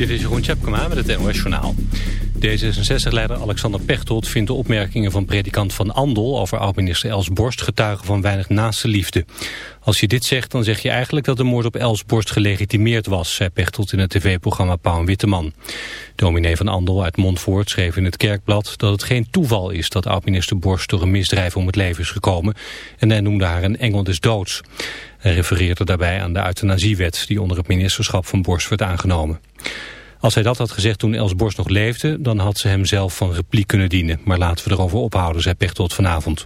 Dit is Jeroen Tjepkema met het NOS Journaal. D66-leider Alexander Pechtold vindt de opmerkingen van predikant Van Andel... over oud-minister Els Borst getuigen van weinig naaste liefde. Als je dit zegt, dan zeg je eigenlijk dat de moord op Els Borst gelegitimeerd was... zei Pechtold in het tv-programma Pauw en Witteman. Dominee Van Andel uit Montvoort schreef in het Kerkblad... dat het geen toeval is dat oud-minister Borst door een misdrijf om het leven is gekomen... en hij noemde haar een engel des doods. Hij refereerde daarbij aan de euthanasiewet... die onder het ministerschap van Borst werd aangenomen. Als hij dat had gezegd toen Els Borst nog leefde, dan had ze hem zelf van repliek kunnen dienen. Maar laten we erover ophouden, zei Pechtold vanavond.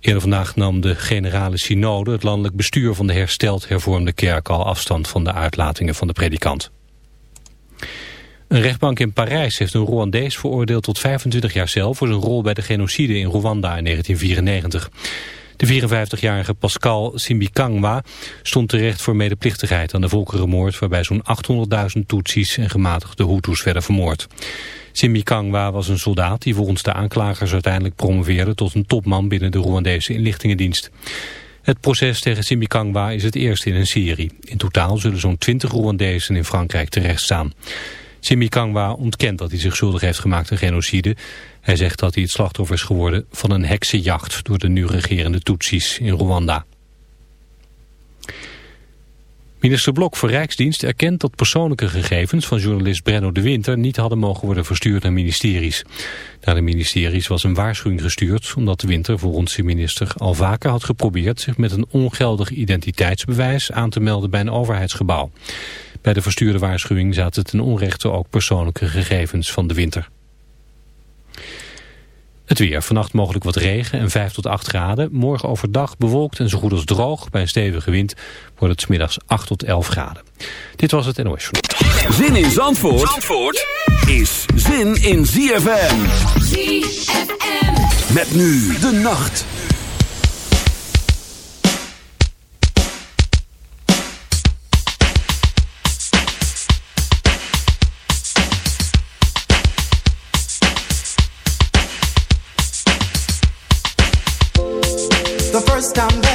Eerder vandaag nam de generale synode, het landelijk bestuur van de hersteld hervormde kerk, al afstand van de uitlatingen van de predikant. Een rechtbank in Parijs heeft een Rwandees veroordeeld tot 25 jaar cel voor zijn rol bij de genocide in Rwanda in 1994. De 54-jarige Pascal Simbikangwa stond terecht voor medeplichtigheid aan de volkerenmoord waarbij zo'n 800.000 Tutsis en gematigde Hutus werden vermoord. Simbikangwa was een soldaat die volgens de aanklagers uiteindelijk promoveerde tot een topman binnen de Rwandese inlichtingendienst. Het proces tegen Simbikangwa is het eerste in een serie. In totaal zullen zo'n 20 Rwandezen in Frankrijk terechtstaan. Simbikangwa ontkent dat hij zich schuldig heeft gemaakt aan genocide. Hij zegt dat hij het slachtoffer is geworden van een heksenjacht door de nu regerende Tutsis in Rwanda. Minister Blok voor Rijksdienst erkent dat persoonlijke gegevens van journalist Brenno de Winter niet hadden mogen worden verstuurd naar ministeries. Naar de ministeries was een waarschuwing gestuurd omdat de Winter volgens de minister al vaker had geprobeerd zich met een ongeldig identiteitsbewijs aan te melden bij een overheidsgebouw. Bij de verstuurde waarschuwing zaten ten onrechte ook persoonlijke gegevens van de Winter. Het weer. Vannacht mogelijk wat regen en 5 tot 8 graden. Morgen overdag bewolkt en zo goed als droog. Bij een stevige wind wordt het middags 8 tot 11 graden. Dit was het NOS. Zin in Zandvoort, Zandvoort is zin in ZFM. ZFM. Met nu de nacht. First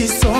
She saw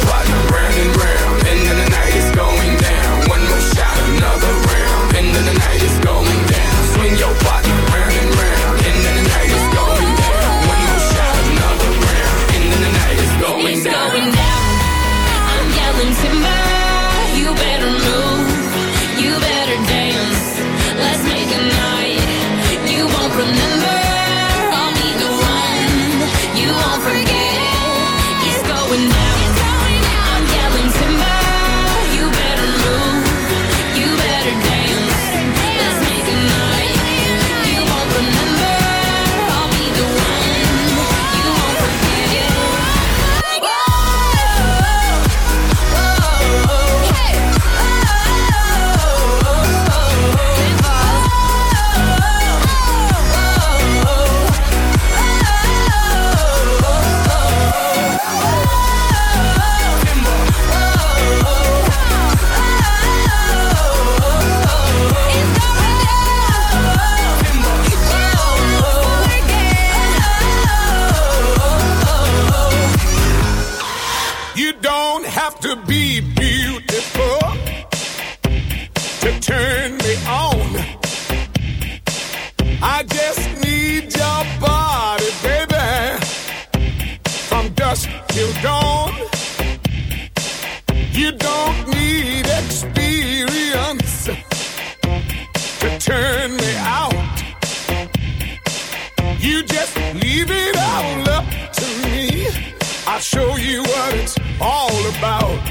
show you what it's all about.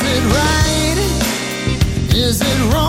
Is it right? Is it wrong?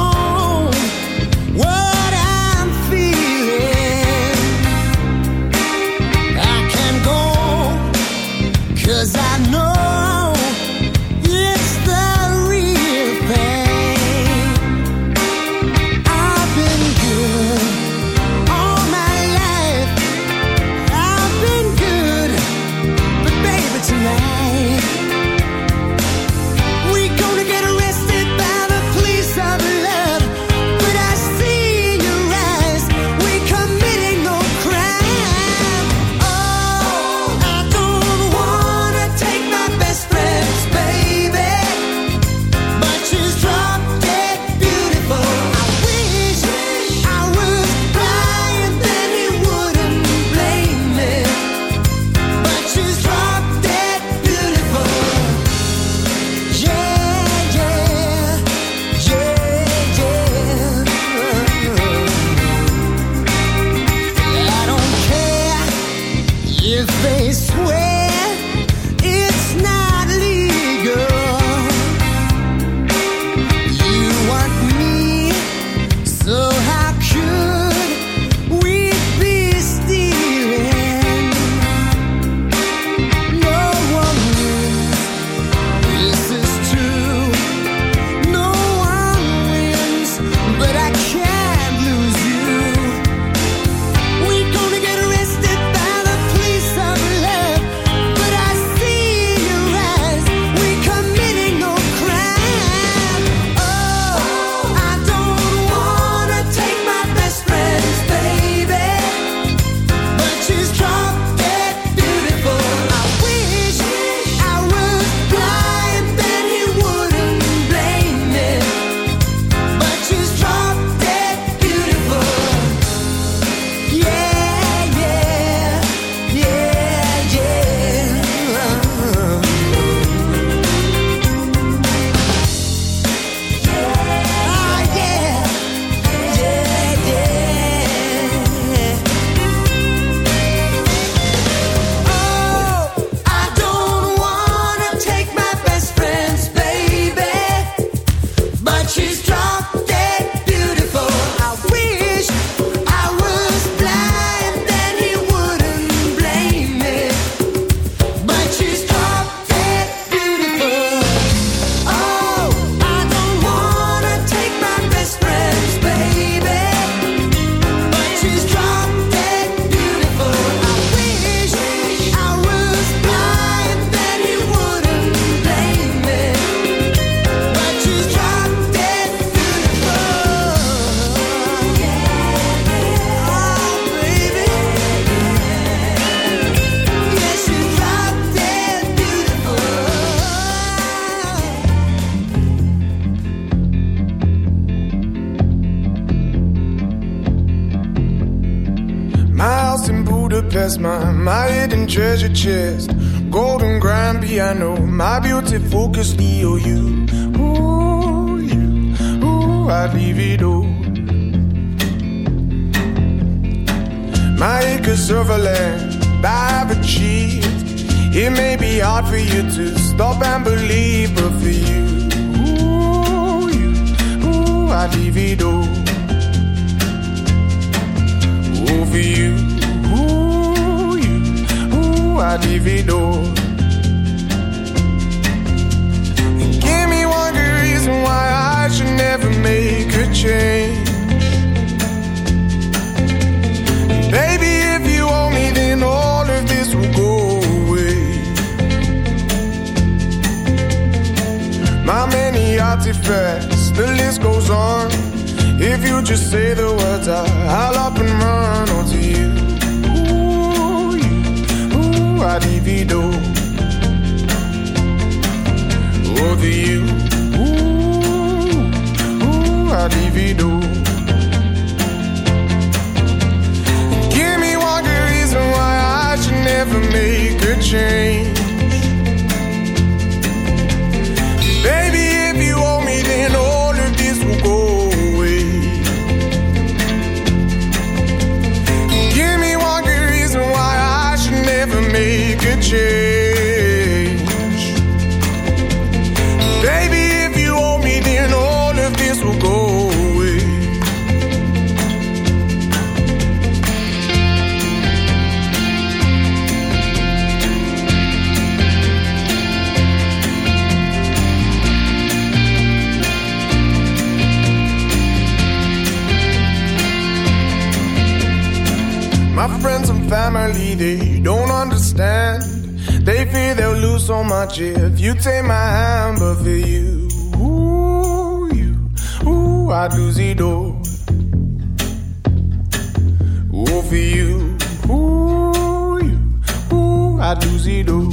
I do see.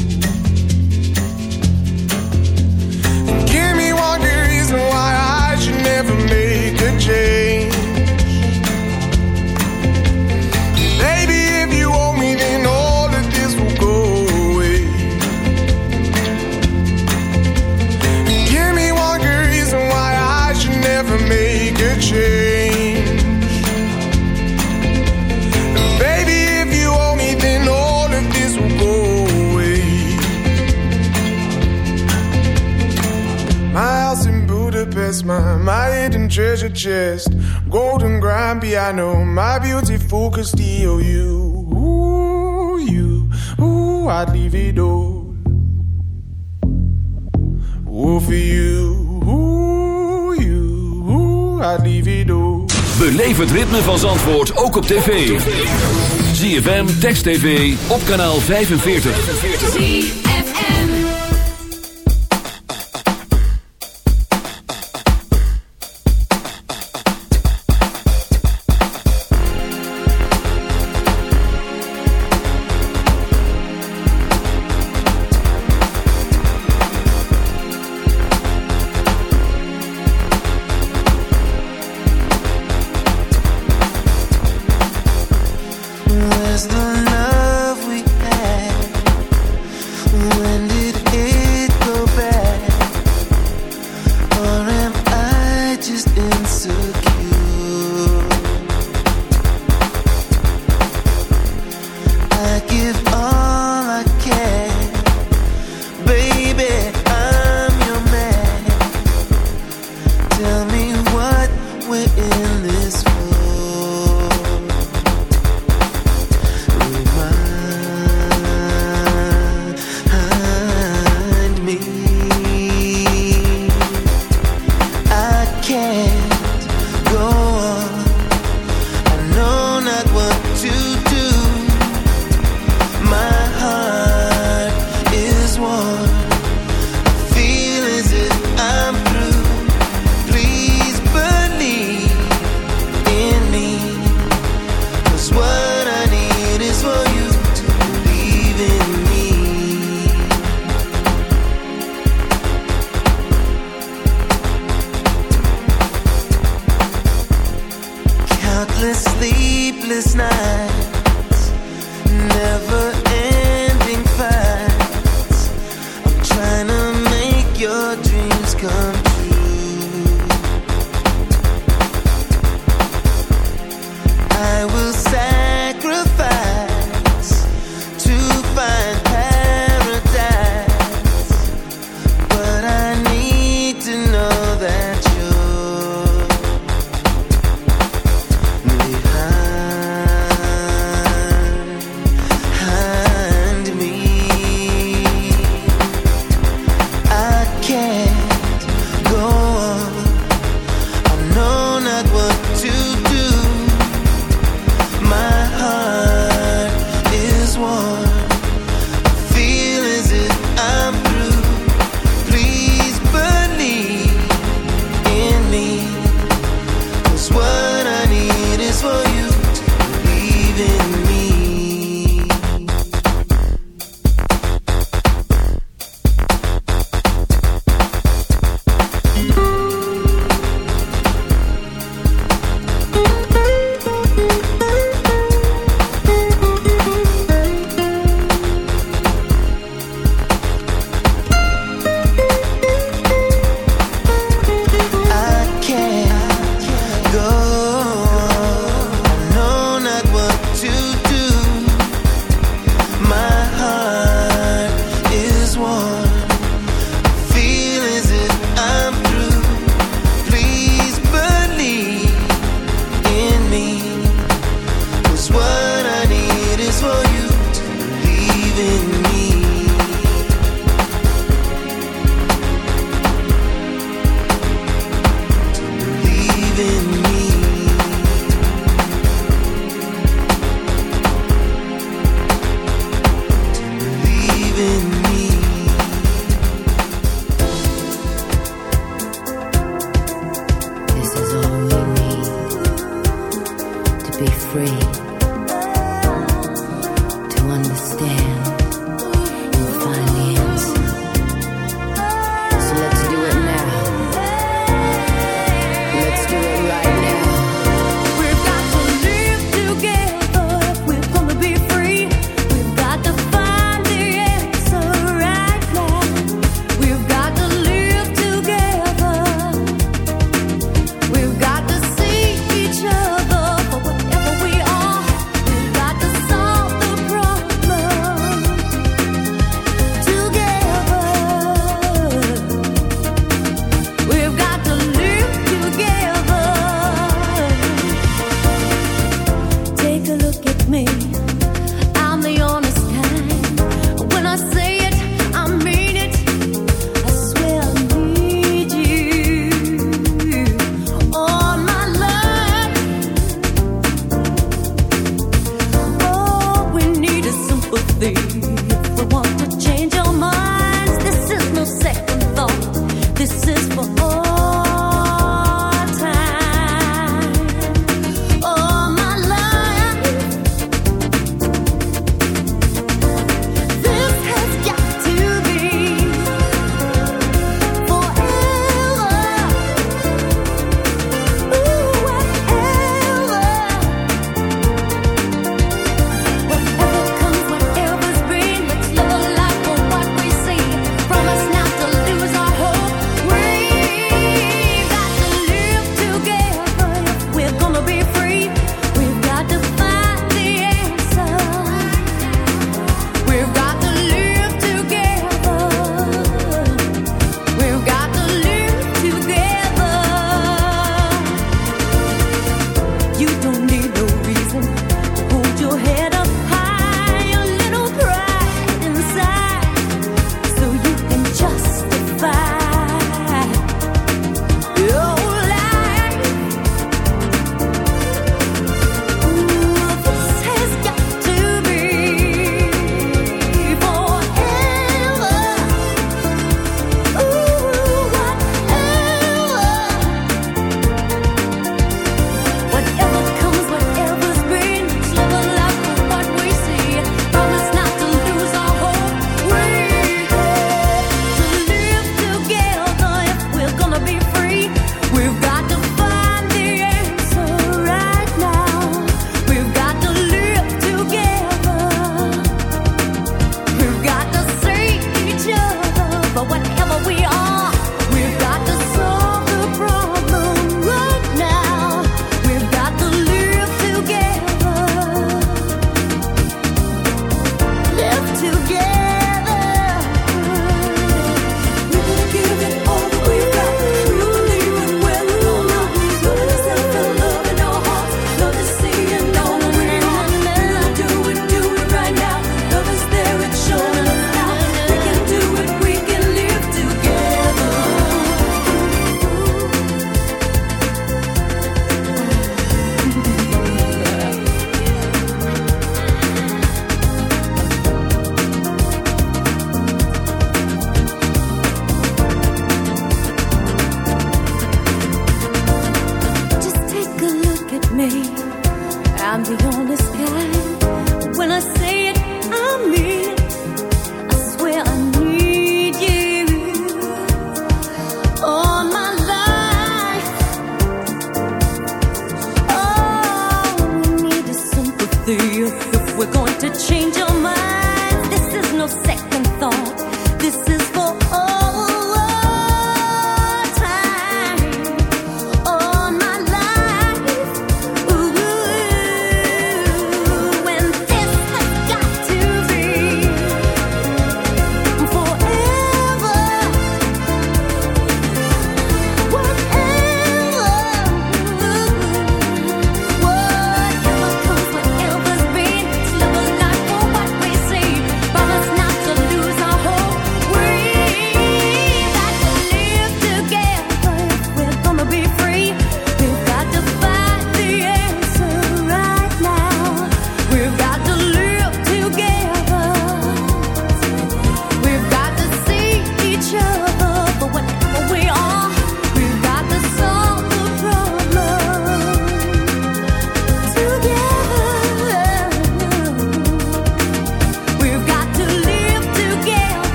treasure chest, golden grand piano, my beautiful could steal you. Ooh, you, ooh, I'd leave it all. Ooh, for you, you, I'd leave it all. Beleef het ritme van Zandvoort ook op tv. ZFM, Text TV, op kanaal 45.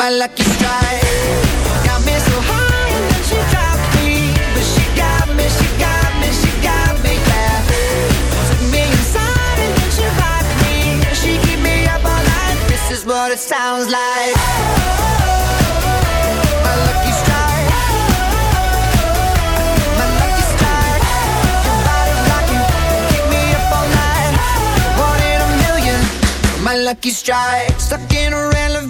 My lucky strike got me so high and then she dropped me, but she got me, she got me, she got me. Took me inside and then she rocked me. She keep me up all night. This is what it sounds like. My lucky strike. My lucky strike. Keep me up all night. One in a million. My lucky strike, stuck in a relevant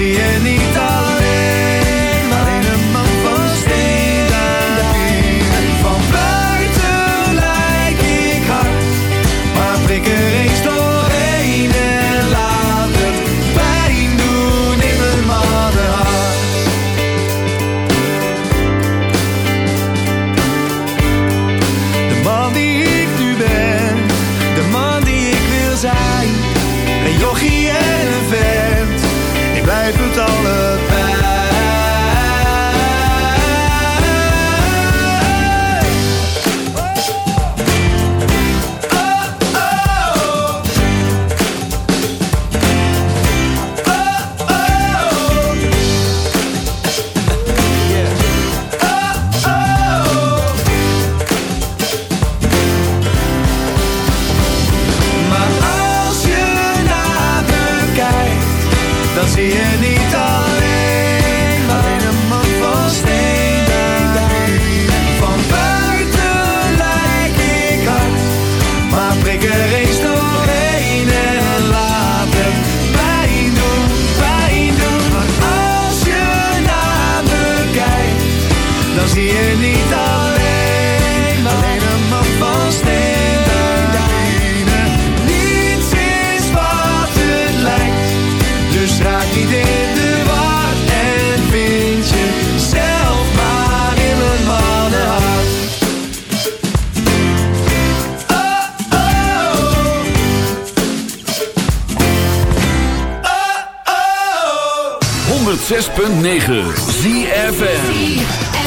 zie je niet aan. zie je niet alleen, alleen een man van steen. Niets is wat het lijkt, dus raak niet in de war en vind je zelf maar in een mannenhart. Oh, oh, oh. oh, oh. 106.9 ZFM.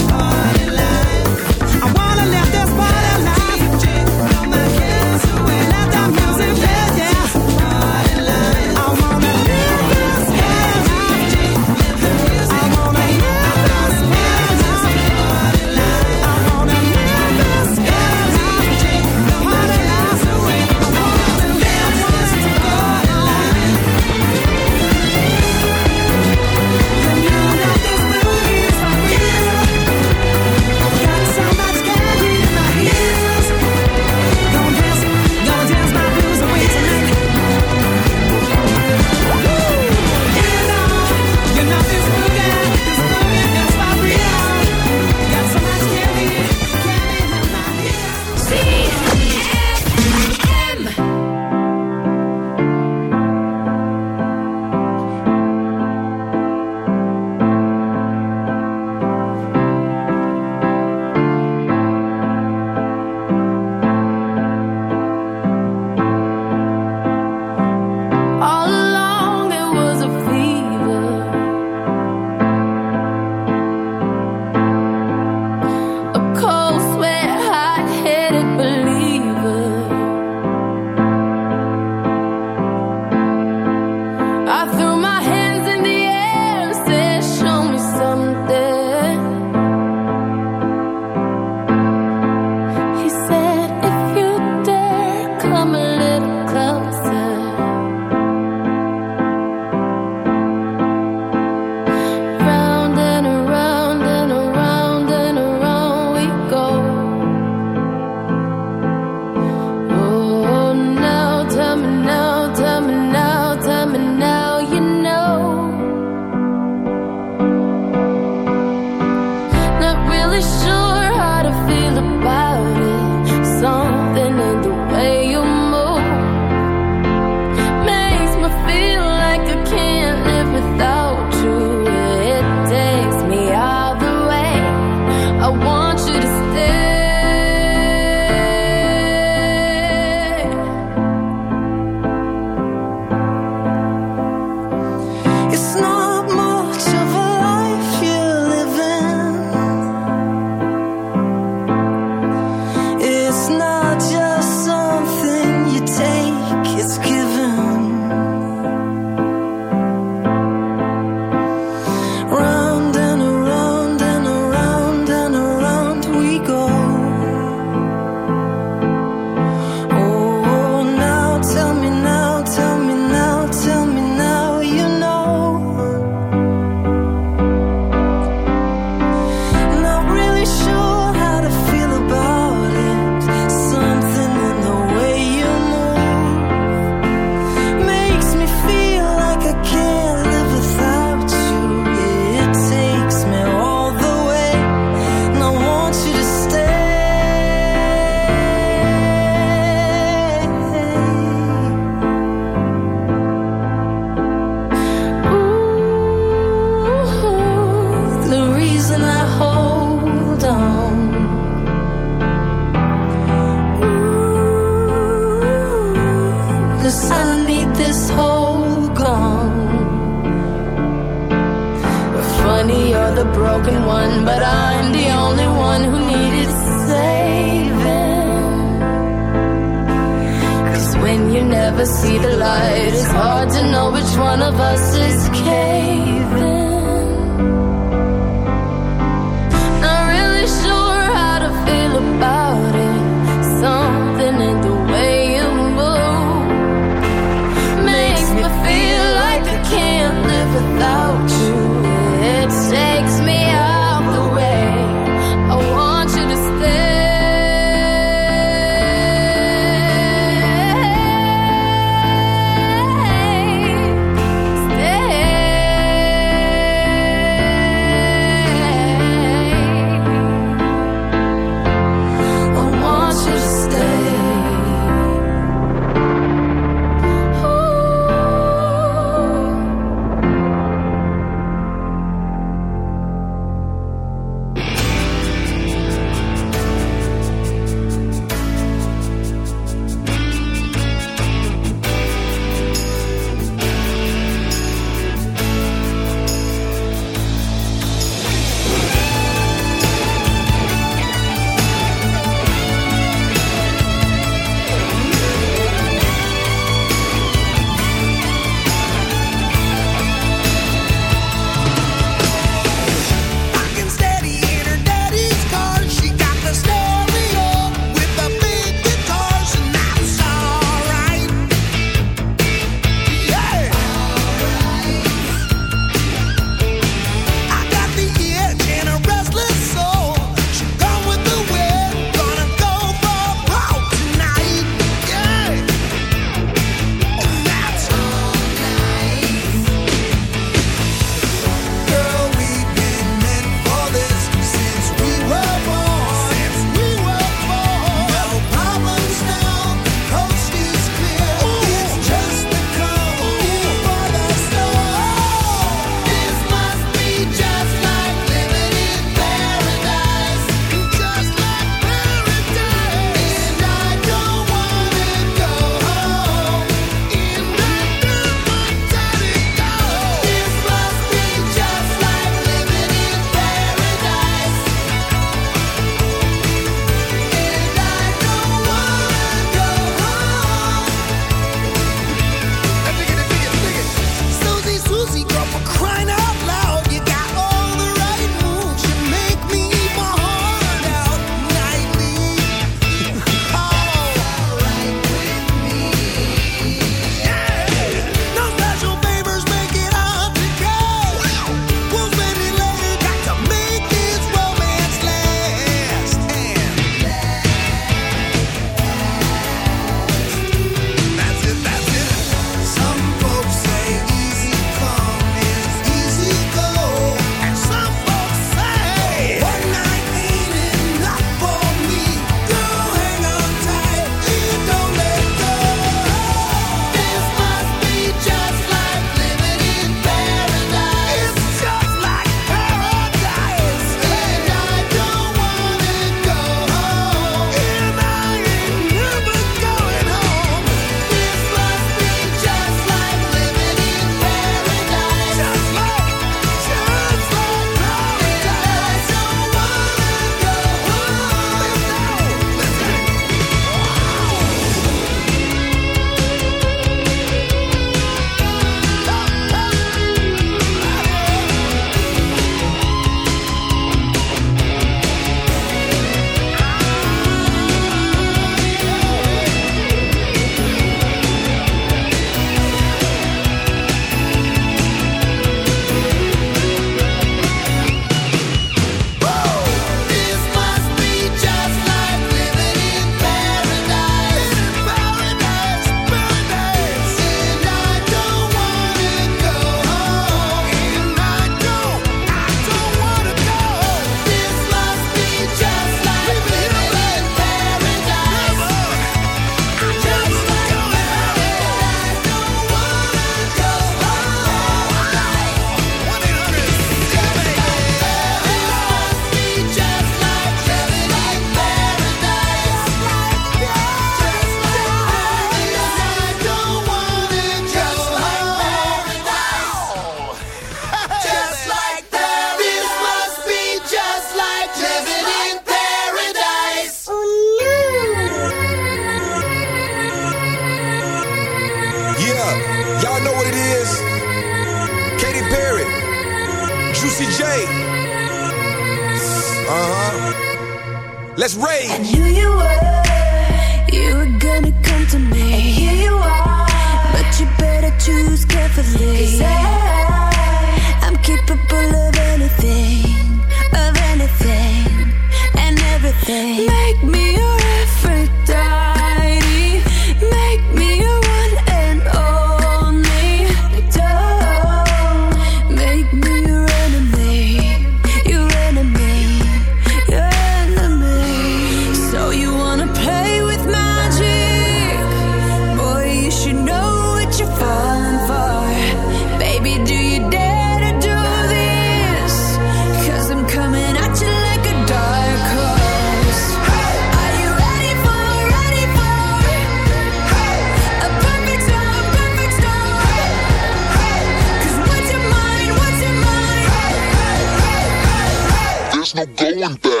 one pregunta.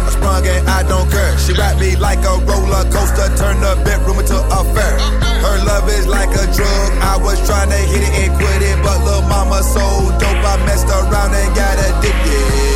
I sprung and I don't care. She wrapped me like a roller coaster, turn the bedroom into a fair. Her love is like a drug. I was trying to hit it and quit it, but little mama so dope. I messed around and got addicted.